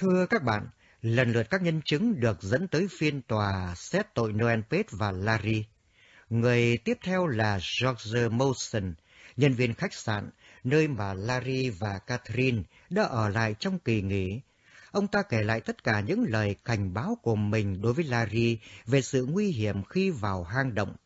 Thưa các bạn, lần lượt các nhân chứng được dẫn tới phiên tòa xét tội Noel Pate và Larry. Người tiếp theo là George Mawson, nhân viên khách sạn, nơi mà Larry và Catherine đã ở lại trong kỳ nghỉ. Ông ta kể lại tất cả những lời cảnh báo của mình đối với Larry về sự nguy hiểm khi vào hang động.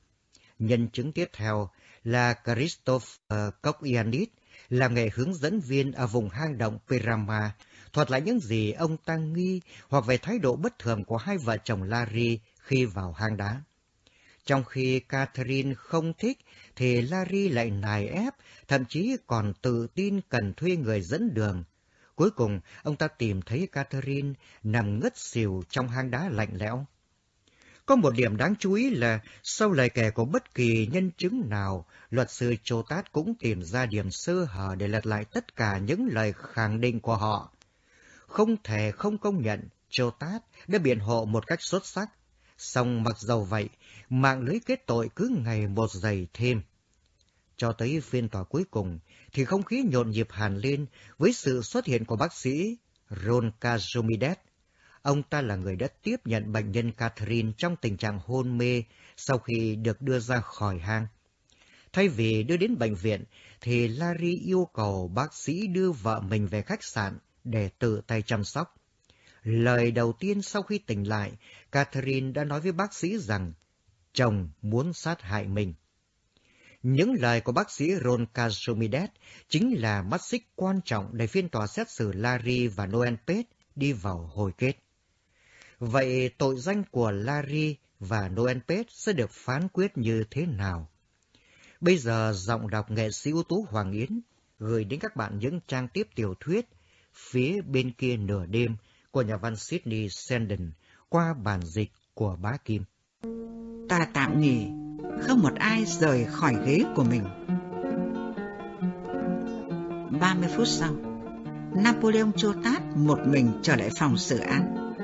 Nhân chứng tiếp theo là Christopher Kokianit, làm nghề hướng dẫn viên ở vùng hang động Pirama, thuật lại những gì ông ta nghi hoặc về thái độ bất thường của hai vợ chồng Larry khi vào hang đá. Trong khi Catherine không thích, thì Larry lại nài ép, thậm chí còn tự tin cần thuê người dẫn đường. Cuối cùng, ông ta tìm thấy Catherine nằm ngất xỉu trong hang đá lạnh lẽo. Có một điểm đáng chú ý là sau lời kể của bất kỳ nhân chứng nào, luật sư Chô Tát cũng tìm ra điểm sơ hở để lật lại tất cả những lời khẳng định của họ. Không thể không công nhận Chô Tát đã biện hộ một cách xuất sắc. Song mặc dầu vậy, mạng lưới kết tội cứ ngày một dày thêm. Cho tới phiên tòa cuối cùng, thì không khí nhộn nhịp hàn lên với sự xuất hiện của bác sĩ Ron Kazumides. Ông ta là người đã tiếp nhận bệnh nhân Catherine trong tình trạng hôn mê sau khi được đưa ra khỏi hang. Thay vì đưa đến bệnh viện, thì Larry yêu cầu bác sĩ đưa vợ mình về khách sạn để tự tay chăm sóc. Lời đầu tiên sau khi tỉnh lại, Catherine đã nói với bác sĩ rằng chồng muốn sát hại mình. Những lời của bác sĩ Ron Kazumides chính là mắt xích quan trọng để phiên tòa xét xử Larry và Noel Page đi vào hồi kết. Vậy tội danh của Larry và Noel Page sẽ được phán quyết như thế nào? Bây giờ giọng đọc nghệ sĩ ưu tú Hoàng Yến gửi đến các bạn những trang tiếp tiểu thuyết Phía bên kia nửa đêm của nhà văn Sydney Sheldon qua bản dịch của bá Kim. Ta tạm nghỉ, không một ai rời khỏi ghế của mình. 30 phút sau, Napoleon Chotat một mình trở lại phòng xử án.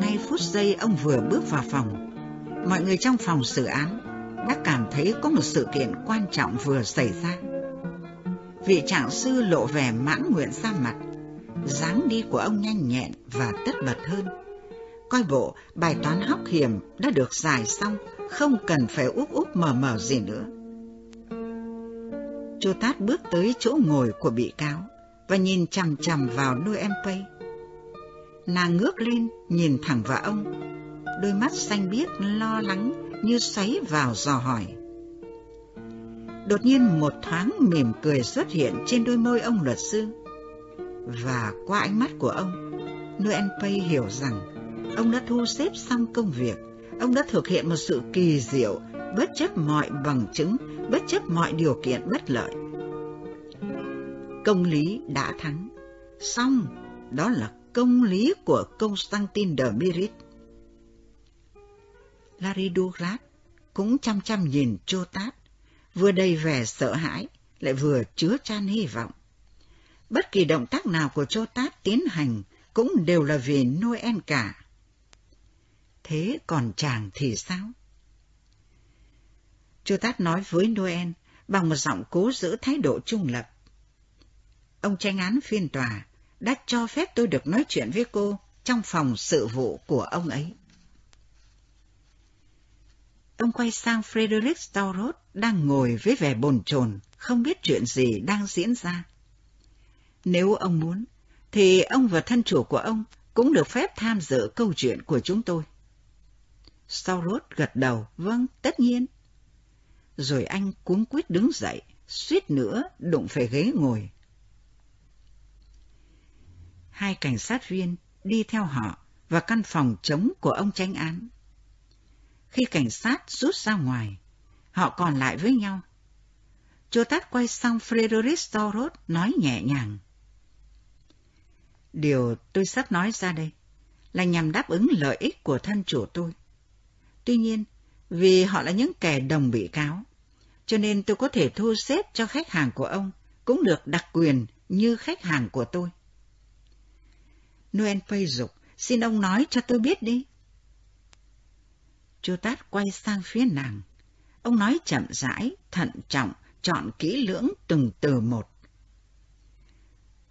Ngay phút giây ông vừa bước vào phòng, mọi người trong phòng xử án đã cảm thấy có một sự kiện quan trọng vừa xảy ra. Vị trạng sư lộ vẻ mãn nguyện ra mặt, dáng đi của ông nhanh nhẹn và tất bật hơn. Coi bộ, bài toán hóc hiểm đã được giải xong, không cần phải úp úp mờ mờ gì nữa. Chu Tát bước tới chỗ ngồi của bị cáo và nhìn chằm chằm vào nuôi em Pây. Nàng ngước lên, nhìn thẳng vào ông, đôi mắt xanh biếc lo lắng như xoáy vào dò hỏi. Đột nhiên một thoáng mỉm cười xuất hiện trên đôi môi ông luật sư. Và qua ánh mắt của ông, Noel Pay hiểu rằng ông đã thu xếp xong công việc, ông đã thực hiện một sự kỳ diệu, bất chấp mọi bằng chứng, bất chấp mọi điều kiện bất lợi. Công lý đã thắng, xong đó là công lý của Constantine de Mirit. Larry Douglas cũng chăm chăm nhìn Chô Tát, vừa đầy vẻ sợ hãi, lại vừa chứa chan hy vọng. Bất kỳ động tác nào của Chô Tát tiến hành cũng đều là vì Noel cả. Thế còn chàng thì sao? Chô Tát nói với Noel bằng một giọng cố giữ thái độ trung lập. Ông tranh án phiên tòa đã cho phép tôi được nói chuyện với cô trong phòng sự vụ của ông ấy. Ông quay sang Frederick Staurot đang ngồi với vẻ bồn chồn, không biết chuyện gì đang diễn ra. Nếu ông muốn, thì ông và thân chủ của ông cũng được phép tham dự câu chuyện của chúng tôi. Staurot gật đầu, vâng, tất nhiên. Rồi anh cuống quýt đứng dậy, suýt nữa đụng phải ghế ngồi. Hai cảnh sát viên đi theo họ và căn phòng trống của ông tranh án. Khi cảnh sát rút ra ngoài, họ còn lại với nhau. Tát quay sang Frederic Storrod nói nhẹ nhàng. Điều tôi sắp nói ra đây là nhằm đáp ứng lợi ích của thân chủ tôi. Tuy nhiên, vì họ là những kẻ đồng bị cáo, cho nên tôi có thể thu xếp cho khách hàng của ông cũng được đặc quyền như khách hàng của tôi. Noel Pay dục, xin ông nói cho tôi biết đi. Chu Tát quay sang phía nàng. Ông nói chậm rãi, thận trọng, chọn kỹ lưỡng từng từ một.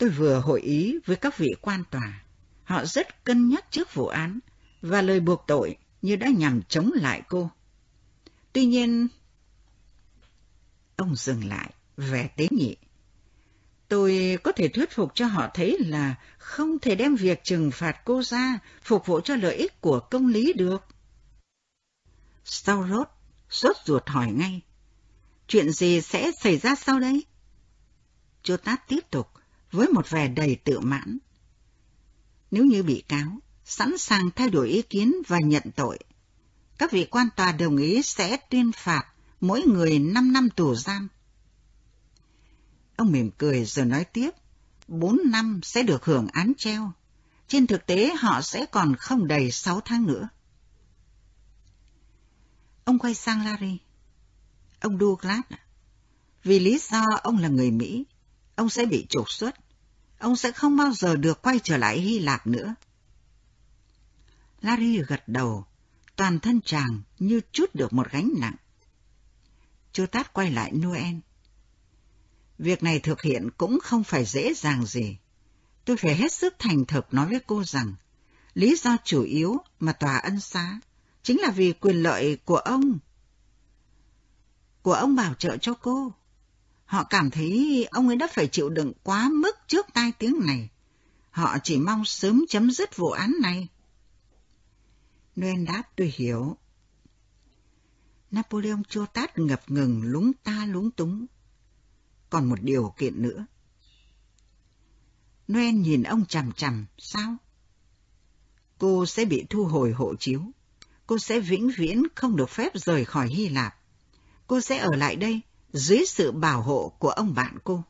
Tôi vừa hội ý với các vị quan tòa. Họ rất cân nhắc trước vụ án và lời buộc tội như đã nhằm chống lại cô. Tuy nhiên, ông dừng lại, vẻ tế nhị. Tôi có thể thuyết phục cho họ thấy là không thể đem việc trừng phạt cô ra phục vụ cho lợi ích của công lý được. Staurot sốt ruột hỏi ngay. Chuyện gì sẽ xảy ra sau đây? Chotat tiếp tục với một vẻ đầy tự mãn. Nếu như bị cáo sẵn sàng thay đổi ý kiến và nhận tội, các vị quan tòa đồng ý sẽ tuyên phạt mỗi người 5 năm tù giam. Ông mỉm cười rồi nói tiếp, 4 năm sẽ được hưởng án treo. Trên thực tế họ sẽ còn không đầy 6 tháng nữa. Ông quay sang Larry. Ông Douglas, vì lý do ông là người Mỹ, ông sẽ bị trục xuất. Ông sẽ không bao giờ được quay trở lại Hy Lạp nữa. Larry gật đầu, toàn thân chàng như chút được một gánh nặng. Chú Tát quay lại Noel. Việc này thực hiện cũng không phải dễ dàng gì. Tôi phải hết sức thành thực nói với cô rằng, lý do chủ yếu mà tòa ân xá chính là vì quyền lợi của ông. Của ông bảo trợ cho cô. Họ cảm thấy ông ấy đã phải chịu đựng quá mức trước tai tiếng này. Họ chỉ mong sớm chấm dứt vụ án này. Noel đáp tôi hiểu. Napoleon chô tát ngập ngừng lúng ta lúng túng. Còn một điều kiện nữa. Noel nhìn ông chằm chằm, sao? Cô sẽ bị thu hồi hộ chiếu. Cô sẽ vĩnh viễn không được phép rời khỏi Hy Lạp. Cô sẽ ở lại đây dưới sự bảo hộ của ông bạn cô.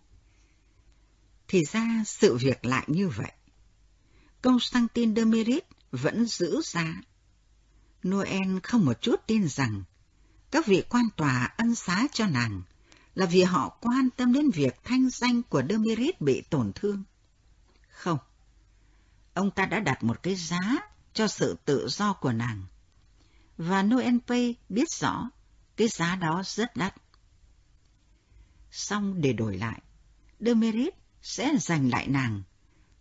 Thì ra sự việc lại như vậy. Constantin de Merit vẫn giữ giá. Noel không một chút tin rằng các vị quan tòa ân xá cho nàng là vì họ quan tâm đến việc thanh danh của Demirit bị tổn thương. Không, ông ta đã đặt một cái giá cho sự tự do của nàng. Và Noel Pay biết rõ cái giá đó rất đắt. Xong để đổi lại, Demerit sẽ giành lại nàng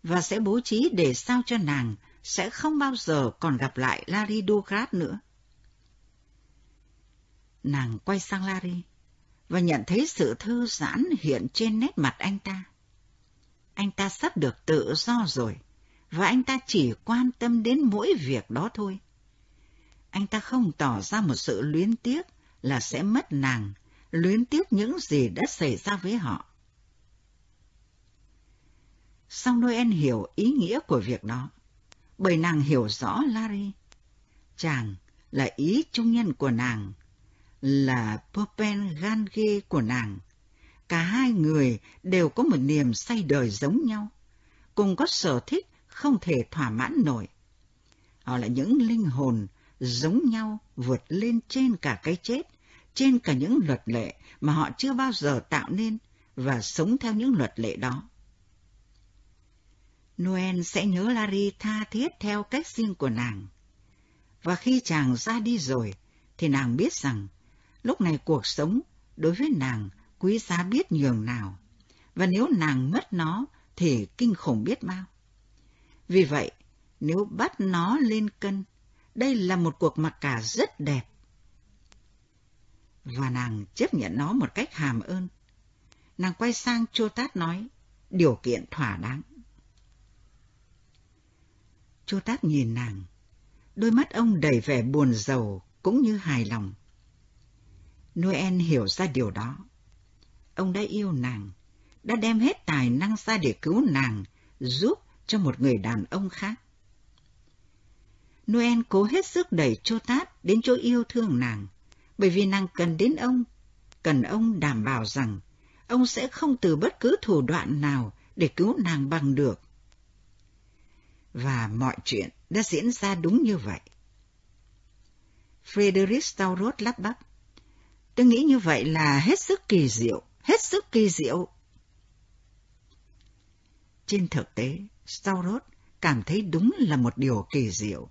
và sẽ bố trí để sao cho nàng sẽ không bao giờ còn gặp lại Larry Dugrat nữa. Nàng quay sang Larry và nhận thấy sự thư giãn hiện trên nét mặt anh ta. Anh ta sắp được tự do rồi, và anh ta chỉ quan tâm đến mỗi việc đó thôi. Anh ta không tỏ ra một sự luyến tiếc là sẽ mất nàng, luyến tiếc những gì đã xảy ra với họ. Song Noel hiểu ý nghĩa của việc đó, bởi nàng hiểu rõ Larry. Chàng là ý trung nhân của nàng, là Popen Gange của nàng. Cả hai người đều có một niềm say đời giống nhau, cùng có sở thích không thể thỏa mãn nổi. Họ là những linh hồn giống nhau vượt lên trên cả cái chết, trên cả những luật lệ mà họ chưa bao giờ tạo nên và sống theo những luật lệ đó. Noel sẽ nhớ Larry tha thiết theo cách riêng của nàng. Và khi chàng ra đi rồi, thì nàng biết rằng lúc này cuộc sống đối với nàng quý giá biết nhường nào, và nếu nàng mất nó thì kinh khủng biết bao. Vì vậy, nếu bắt nó lên cân, đây là một cuộc mặc cả rất đẹp. Và nàng chấp nhận nó một cách hàm ơn. Nàng quay sang Chô Tát nói, điều kiện thỏa đáng. Chô Tát nhìn nàng, đôi mắt ông đầy vẻ buồn rầu cũng như hài lòng. Noel hiểu ra điều đó. Ông đã yêu nàng, đã đem hết tài năng ra để cứu nàng, giúp cho một người đàn ông khác. Noel cố hết sức đẩy Chô Tát đến chỗ yêu thương nàng, bởi vì nàng cần đến ông, cần ông đảm bảo rằng ông sẽ không từ bất cứ thủ đoạn nào để cứu nàng bằng được. Và mọi chuyện đã diễn ra đúng như vậy. Frederick Stauros lắp bắp. Tôi nghĩ như vậy là hết sức kỳ diệu, hết sức kỳ diệu. Trên thực tế, Stauros cảm thấy đúng là một điều kỳ diệu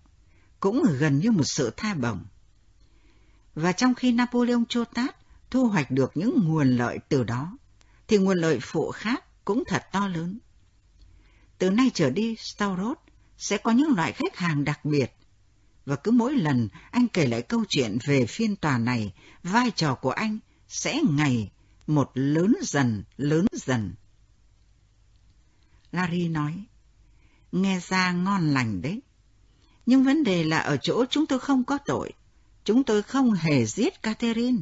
cũng gần như một sự tha bổng. Và trong khi Napoleon Chotat thu hoạch được những nguồn lợi từ đó, thì nguồn lợi phụ khác cũng thật to lớn. Từ nay trở đi, Staurot sẽ có những loại khách hàng đặc biệt. Và cứ mỗi lần anh kể lại câu chuyện về phiên tòa này, vai trò của anh sẽ ngày một lớn dần, lớn dần. Larry nói, nghe ra ngon lành đấy. Nhưng vấn đề là ở chỗ chúng tôi không có tội. Chúng tôi không hề giết Catherine.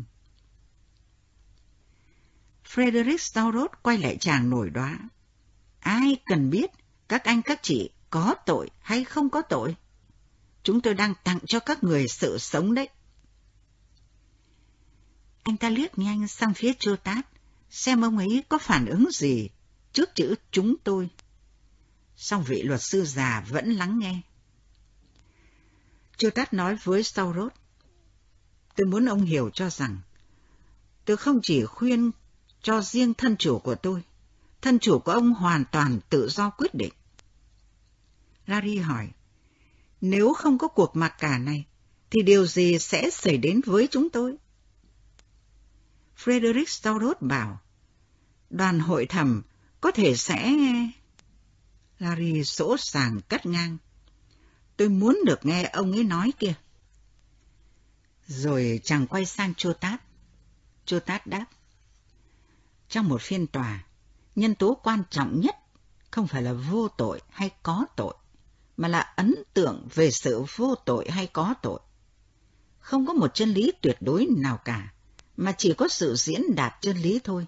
Frederick Staurot quay lại chàng nổi đoá. Ai cần biết các anh các chị có tội hay không có tội? Chúng tôi đang tặng cho các người sự sống đấy. Anh ta liếc nhanh sang phía Chô Tát, xem ông ấy có phản ứng gì trước chữ chúng tôi. Song vị luật sư già vẫn lắng nghe. Chô Tát nói với Staurot, tôi muốn ông hiểu cho rằng, tôi không chỉ khuyên cho riêng thân chủ của tôi, thân chủ của ông hoàn toàn tự do quyết định. Larry hỏi, nếu không có cuộc mặc cả này, thì điều gì sẽ xảy đến với chúng tôi? Frederick Staurot bảo, đoàn hội thẩm có thể sẽ... Larry sỗ sàng cắt ngang. Tôi muốn được nghe ông ấy nói kia. Rồi chàng quay sang Chô Tát. Chô Tát đáp. Trong một phiên tòa, nhân tố quan trọng nhất không phải là vô tội hay có tội, mà là ấn tượng về sự vô tội hay có tội. Không có một chân lý tuyệt đối nào cả, mà chỉ có sự diễn đạt chân lý thôi.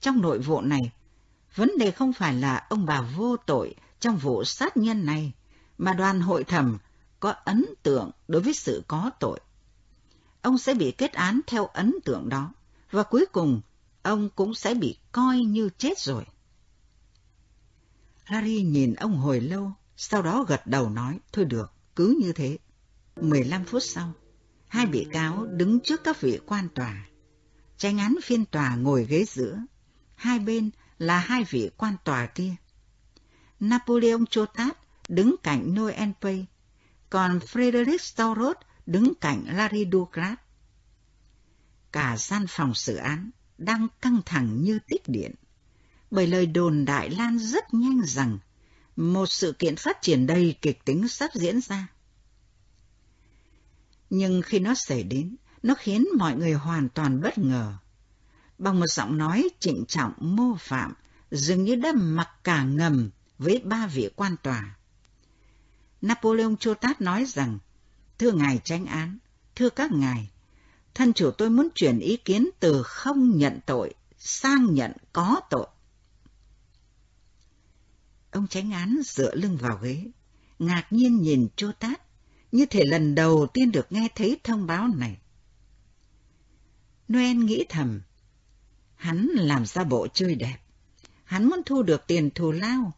Trong nội vụ này, vấn đề không phải là ông bà vô tội trong vụ sát nhân này, mà đoàn hội thẩm có ấn tượng đối với sự có tội. Ông sẽ bị kết án theo ấn tượng đó, và cuối cùng ông cũng sẽ bị coi như chết rồi. Larry nhìn ông hồi lâu, sau đó gật đầu nói, thôi được, cứ như thế. 15 phút sau, hai bị cáo đứng trước các vị quan tòa. Tranh án phiên tòa ngồi ghế giữa, hai bên là hai vị quan tòa kia. Napoleon Chotat đứng cạnh Noel Pay, còn Frederick Staurot đứng cạnh Larry Douglas. Cả gian phòng xử án đang căng thẳng như tích điện, bởi lời đồn đại lan rất nhanh rằng một sự kiện phát triển đầy kịch tính sắp diễn ra. Nhưng khi nó xảy đến, nó khiến mọi người hoàn toàn bất ngờ. Bằng một giọng nói trịnh trọng mô phạm, dường như đã mặc cả ngầm với ba vị quan tòa. Napoleon Chotat nói rằng, thưa ngài tranh án, thưa các ngài, thân chủ tôi muốn chuyển ý kiến từ không nhận tội sang nhận có tội. Ông tránh án dựa lưng vào ghế, ngạc nhiên nhìn Chô Tát, như thể lần đầu tiên được nghe thấy thông báo này. Noel nghĩ thầm, hắn làm ra bộ chơi đẹp, hắn muốn thu được tiền thù lao,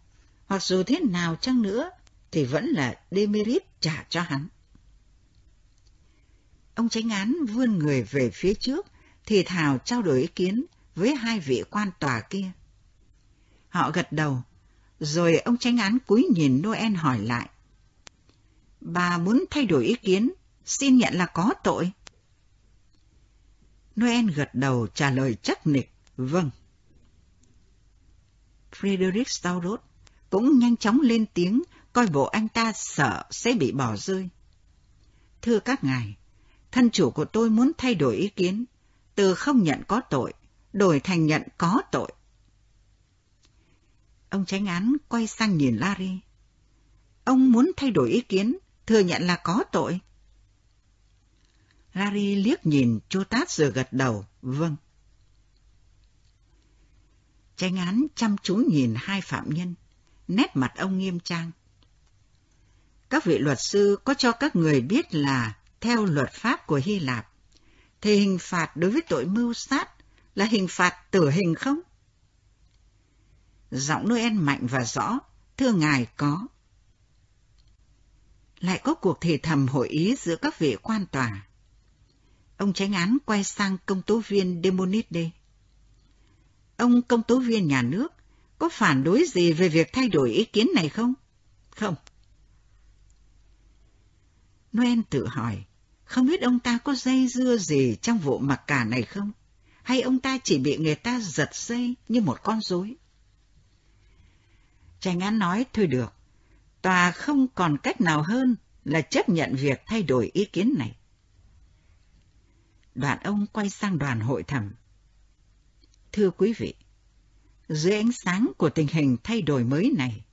hoặc dù thế nào chăng nữa thì vẫn là Demerit trả cho hắn. Ông tránh án vươn người về phía trước, thì thào trao đổi ý kiến với hai vị quan tòa kia. Họ gật đầu, rồi ông tránh án cúi nhìn Noel hỏi lại. Bà muốn thay đổi ý kiến, xin nhận là có tội. Noel gật đầu trả lời chắc nịch, vâng. Frederick Staurot cũng nhanh chóng lên tiếng, coi bộ anh ta sợ sẽ bị bỏ rơi. Thưa các ngài, thân chủ của tôi muốn thay đổi ý kiến, từ không nhận có tội, đổi thành nhận có tội. Ông tránh án quay sang nhìn Larry. Ông muốn thay đổi ý kiến, thừa nhận là có tội. Larry liếc nhìn chú Tát rồi gật đầu, vâng. tránh án chăm chú nhìn hai phạm nhân, nét mặt ông nghiêm trang. Các vị luật sư có cho các người biết là theo luật pháp của Hy Lạp, thì hình phạt đối với tội mưu sát là hình phạt tử hình không? Giọng Noel mạnh và rõ, thưa ngài có. Lại có cuộc thì thầm hội ý giữa các vị quan tòa. Ông tránh án quay sang công tố viên Demonide. Ông công tố viên nhà nước có phản đối gì về việc thay đổi ý kiến này không? Không. Noel tự hỏi, không biết ông ta có dây dưa gì trong vụ mặc cả này không? Hay ông ta chỉ bị người ta giật dây như một con rối? Tranh án nói, thôi được, Tòa không còn cách nào hơn là chấp nhận việc thay đổi ý kiến này. Đoàn ông quay sang đoàn hội thẩm. Thưa quý vị, dưới ánh sáng của tình hình thay đổi mới này,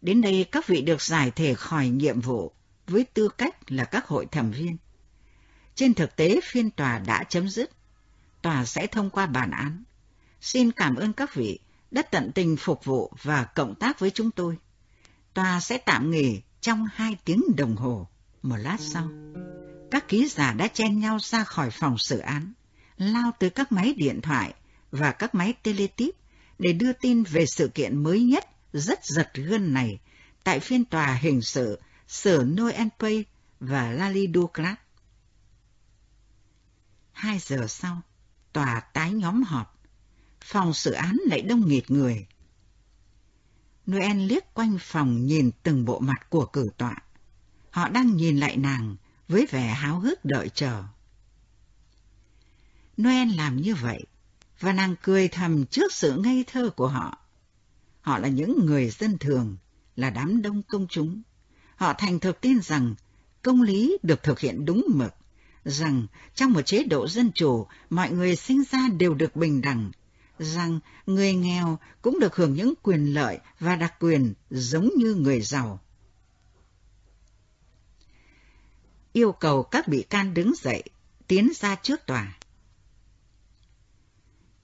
đến đây các vị được giải thể khỏi nhiệm vụ với tư cách là các hội thẩm viên. Trên thực tế phiên tòa đã chấm dứt, tòa sẽ thông qua bản án. Xin cảm ơn các vị đã tận tình phục vụ và cộng tác với chúng tôi. Tòa sẽ tạm nghỉ trong hai tiếng đồng hồ. Một lát sau, các ký giả đã chen nhau ra khỏi phòng xử án, lao tới các máy điện thoại và các máy teletip để đưa tin về sự kiện mới nhất rất giật gân này tại phiên tòa hình sự sở Noel Pay và Lali Duclat. Hai giờ sau, tòa tái nhóm họp. Phòng xử án lại đông nghịt người. Noel liếc quanh phòng nhìn từng bộ mặt của cử tọa. Họ đang nhìn lại nàng với vẻ háo hức đợi chờ. Noel làm như vậy, và nàng cười thầm trước sự ngây thơ của họ. Họ là những người dân thường, là đám đông công chúng. Họ thành thực tin rằng công lý được thực hiện đúng mực, rằng trong một chế độ dân chủ, mọi người sinh ra đều được bình đẳng, rằng người nghèo cũng được hưởng những quyền lợi và đặc quyền giống như người giàu. Yêu cầu các bị can đứng dậy, tiến ra trước tòa.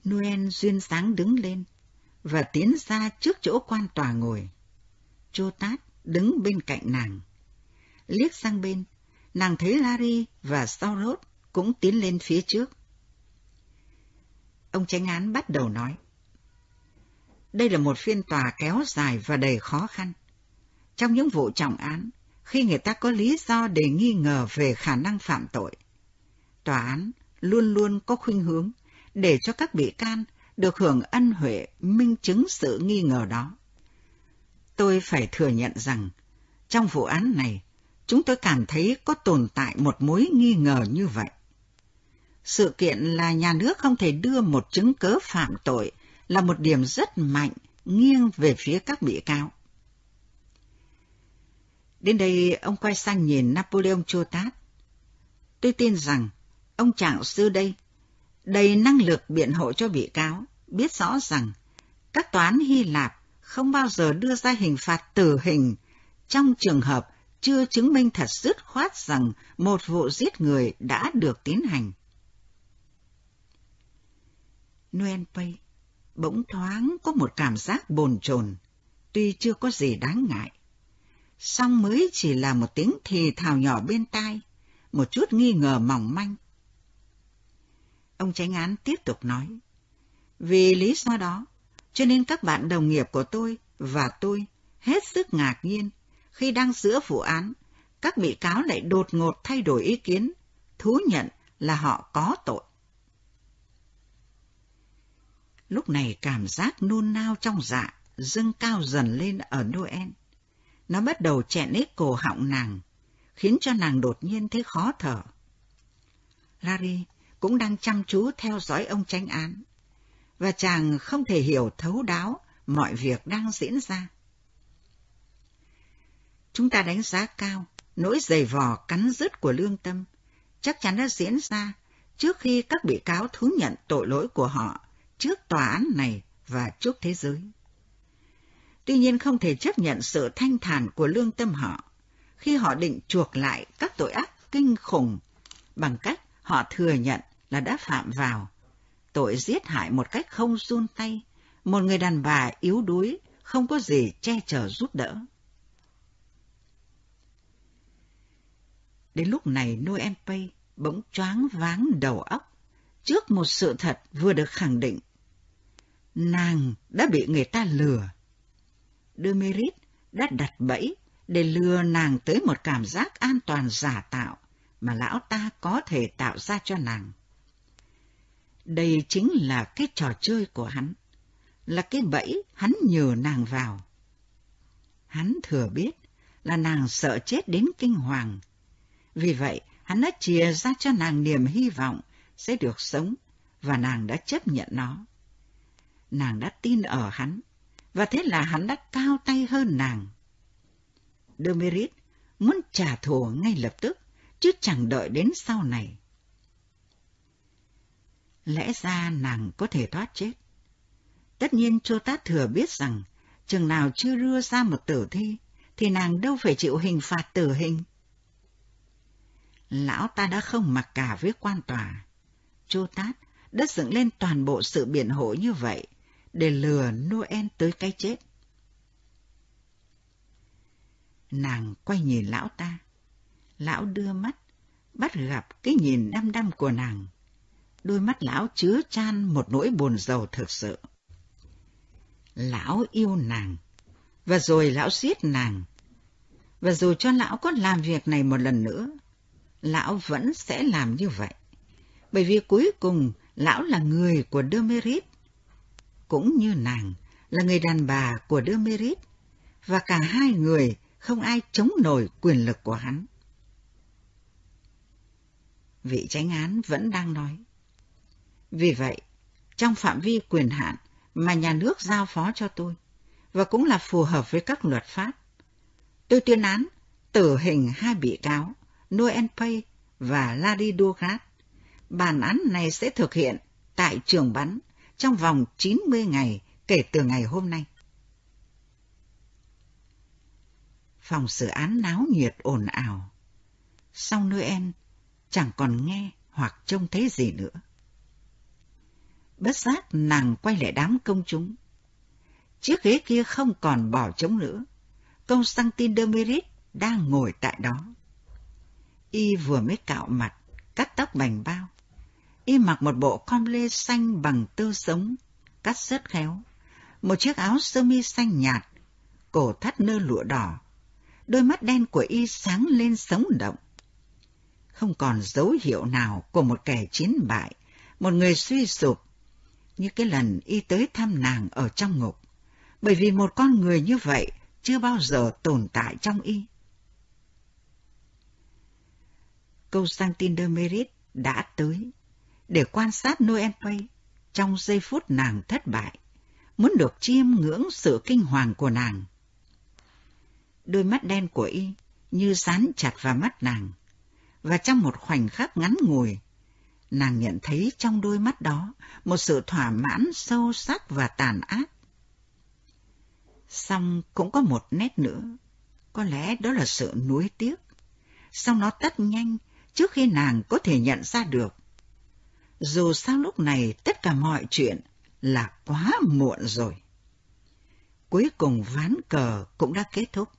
Noel duyên sáng đứng lên và tiến ra trước chỗ quan tòa ngồi. Chô Tát đứng bên cạnh nàng. Liếc sang bên, nàng thấy Larry và Saurot cũng tiến lên phía trước. Ông tránh án bắt đầu nói. Đây là một phiên tòa kéo dài và đầy khó khăn. Trong những vụ trọng án, khi người ta có lý do để nghi ngờ về khả năng phạm tội, tòa án luôn luôn có khuynh hướng để cho các bị can được hưởng ân huệ minh chứng sự nghi ngờ đó. Tôi phải thừa nhận rằng, trong vụ án này, chúng tôi cảm thấy có tồn tại một mối nghi ngờ như vậy. Sự kiện là nhà nước không thể đưa một chứng cớ phạm tội là một điểm rất mạnh nghiêng về phía các bị cáo. Đến đây ông quay sang nhìn Napoleon Chotat. Tôi tin rằng ông trạng sư đây đầy năng lực biện hộ cho bị cáo, biết rõ rằng các toán Hy Lạp không bao giờ đưa ra hình phạt tử hình trong trường hợp chưa chứng minh thật dứt khoát rằng một vụ giết người đã được tiến hành. Noel Pay bỗng thoáng có một cảm giác bồn chồn, tuy chưa có gì đáng ngại. Song mới chỉ là một tiếng thì thào nhỏ bên tai, một chút nghi ngờ mỏng manh. Ông tránh án tiếp tục nói, vì lý do đó, cho nên các bạn đồng nghiệp của tôi và tôi hết sức ngạc nhiên khi đang giữa vụ án, các bị cáo lại đột ngột thay đổi ý kiến, thú nhận là họ có tội. Lúc này cảm giác nôn nao trong dạ dâng cao dần lên ở Noel. Nó bắt đầu chẹn nít cổ họng nàng, khiến cho nàng đột nhiên thấy khó thở. Larry cũng đang chăm chú theo dõi ông tranh án, và chàng không thể hiểu thấu đáo mọi việc đang diễn ra. Chúng ta đánh giá cao nỗi dày vò cắn rứt của lương tâm, chắc chắn đã diễn ra trước khi các bị cáo thú nhận tội lỗi của họ trước tòa án này và trước thế giới. Tuy nhiên không thể chấp nhận sự thanh thản của lương tâm họ khi họ định chuộc lại các tội ác kinh khủng bằng cách họ thừa nhận là đã phạm vào tội giết hại một cách không run tay một người đàn bà yếu đuối không có gì che chở giúp đỡ. Đến lúc này Noel Pay bỗng choáng váng đầu óc trước một sự thật vừa được khẳng định nàng đã bị người ta lừa. Demerit đã đặt bẫy để lừa nàng tới một cảm giác an toàn giả tạo mà lão ta có thể tạo ra cho nàng. Đây chính là cái trò chơi của hắn, là cái bẫy hắn nhờ nàng vào. Hắn thừa biết là nàng sợ chết đến kinh hoàng. Vì vậy, hắn đã chia ra cho nàng niềm hy vọng sẽ được sống, và nàng đã chấp nhận nó nàng đã tin ở hắn, và thế là hắn đã cao tay hơn nàng. Demerit muốn trả thù ngay lập tức, chứ chẳng đợi đến sau này. Lẽ ra nàng có thể thoát chết. Tất nhiên Chô Tát Thừa biết rằng, chừng nào chưa đưa ra một tử thi, thì nàng đâu phải chịu hình phạt tử hình. Lão ta đã không mặc cả với quan tòa. Chô Tát đã dựng lên toàn bộ sự biện hộ như vậy để lừa Noel tới cái chết. Nàng quay nhìn lão ta. Lão đưa mắt, bắt gặp cái nhìn đăm đăm của nàng. Đôi mắt lão chứa chan một nỗi buồn rầu thực sự. Lão yêu nàng, và rồi lão giết nàng. Và dù cho lão có làm việc này một lần nữa, lão vẫn sẽ làm như vậy. Bởi vì cuối cùng, lão là người của Demerit, cũng như nàng là người đàn bà của Demerit, và cả hai người không ai chống nổi quyền lực của hắn. Vị tránh án vẫn đang nói. Vì vậy, trong phạm vi quyền hạn mà nhà nước giao phó cho tôi, và cũng là phù hợp với các luật pháp, tôi tuyên án tử hình hai bị cáo Noel Pay và Larry Bản án này sẽ thực hiện tại trường bắn trong vòng 90 ngày kể từ ngày hôm nay. Phòng xử án náo nhiệt ồn ào. Sau Noel, chẳng còn nghe hoặc trông thấy gì nữa. Bất giác nàng quay lại đám công chúng. Chiếc ghế kia không còn bỏ trống nữa. Công Sanctin Demerit đang ngồi tại đó. Y vừa mới cạo mặt, cắt tóc bành bao. Y mặc một bộ com lê xanh bằng tơ sống, cắt rất khéo. Một chiếc áo sơ mi xanh nhạt, cổ thắt nơ lụa đỏ. Đôi mắt đen của Y sáng lên sống động. Không còn dấu hiệu nào của một kẻ chiến bại, một người suy sụp, như cái lần Y tới thăm nàng ở trong ngục. Bởi vì một con người như vậy chưa bao giờ tồn tại trong Y. Câu de Merit đã tới để quan sát Noel Pay trong giây phút nàng thất bại, muốn được chiêm ngưỡng sự kinh hoàng của nàng. Đôi mắt đen của y như dán chặt vào mắt nàng, và trong một khoảnh khắc ngắn ngủi, nàng nhận thấy trong đôi mắt đó một sự thỏa mãn sâu sắc và tàn ác. Xong cũng có một nét nữa, có lẽ đó là sự nuối tiếc. Xong nó tắt nhanh trước khi nàng có thể nhận ra được. Dù sao lúc này tất cả mọi chuyện là quá muộn rồi. Cuối cùng ván cờ cũng đã kết thúc.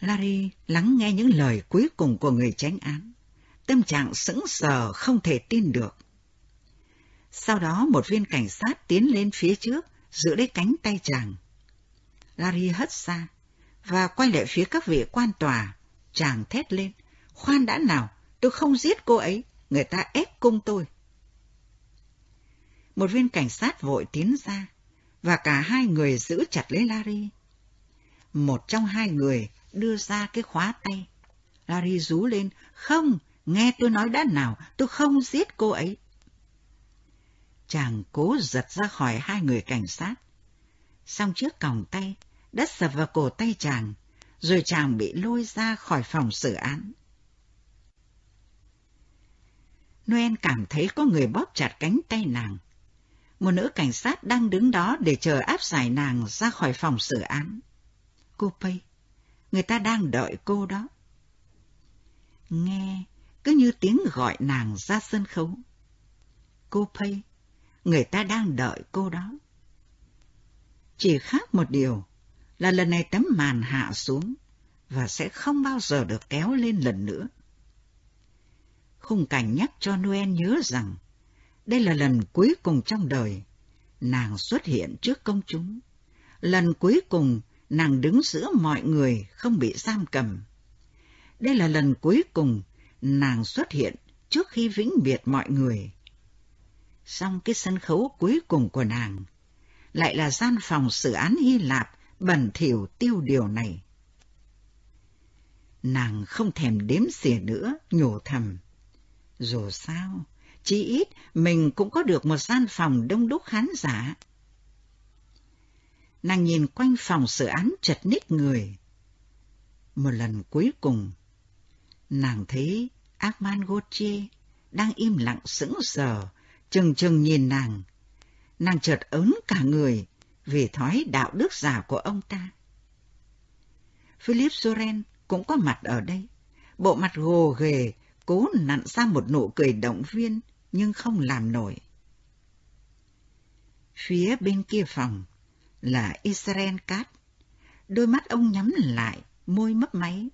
Larry lắng nghe những lời cuối cùng của người tránh án. Tâm trạng sững sờ không thể tin được. Sau đó một viên cảnh sát tiến lên phía trước, giữ lấy cánh tay chàng. Larry hất xa và quay lại phía các vị quan tòa, chàng thét lên. Khoan đã nào, tôi không giết cô ấy, người ta ép cung tôi. Một viên cảnh sát vội tiến ra, và cả hai người giữ chặt lấy Larry. Một trong hai người đưa ra cái khóa tay. Larry rú lên, không, nghe tôi nói đã nào, tôi không giết cô ấy. Chàng cố giật ra khỏi hai người cảnh sát. Xong chiếc còng tay, đất sập vào cổ tay chàng, rồi chàng bị lôi ra khỏi phòng xử án. Noel cảm thấy có người bóp chặt cánh tay nàng. Một nữ cảnh sát đang đứng đó để chờ áp giải nàng ra khỏi phòng xử án. Cô Pay, người ta đang đợi cô đó. Nghe, cứ như tiếng gọi nàng ra sân khấu. Cô Pay, người ta đang đợi cô đó. Chỉ khác một điều, là lần này tấm màn hạ xuống và sẽ không bao giờ được kéo lên lần nữa. Khung cảnh nhắc cho Noel nhớ rằng đây là lần cuối cùng trong đời nàng xuất hiện trước công chúng. Lần cuối cùng nàng đứng giữa mọi người không bị giam cầm. Đây là lần cuối cùng nàng xuất hiện trước khi vĩnh biệt mọi người. Xong cái sân khấu cuối cùng của nàng lại là gian phòng xử án Hy Lạp bẩn thỉu tiêu điều này. Nàng không thèm đếm xỉa nữa, nhổ thầm. Dù sao, chí ít mình cũng có được một gian phòng đông đúc khán giả. Nàng nhìn quanh phòng xử án chật ních người. Một lần cuối cùng, nàng thấy Armand Gauthier đang im lặng sững sờ, chừng chừng nhìn nàng. Nàng chợt ớn cả người vì thói đạo đức giả của ông ta. Philip Soren cũng có mặt ở đây. Bộ mặt gồ ghề, cố nặn ra một nụ cười động viên, nhưng không làm nổi. Phía bên kia phòng là Israel Cat. Đôi mắt ông nhắm lại, môi mấp máy,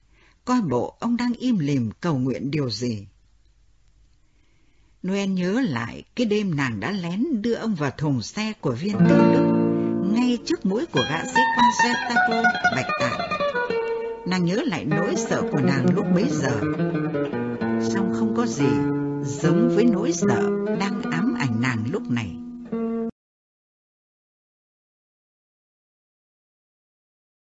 coi bộ ông đang im lìm cầu nguyện điều gì. Noel nhớ lại cái đêm nàng đã lén đưa ông vào thùng xe của viên tư đức, ngay trước mũi của gã sĩ quan Gestapo, Bạch Tạng. Nàng nhớ lại nỗi sợ của nàng lúc bấy giờ. Song không có gì giống với nỗi sợ đang ám ảnh nàng lúc này.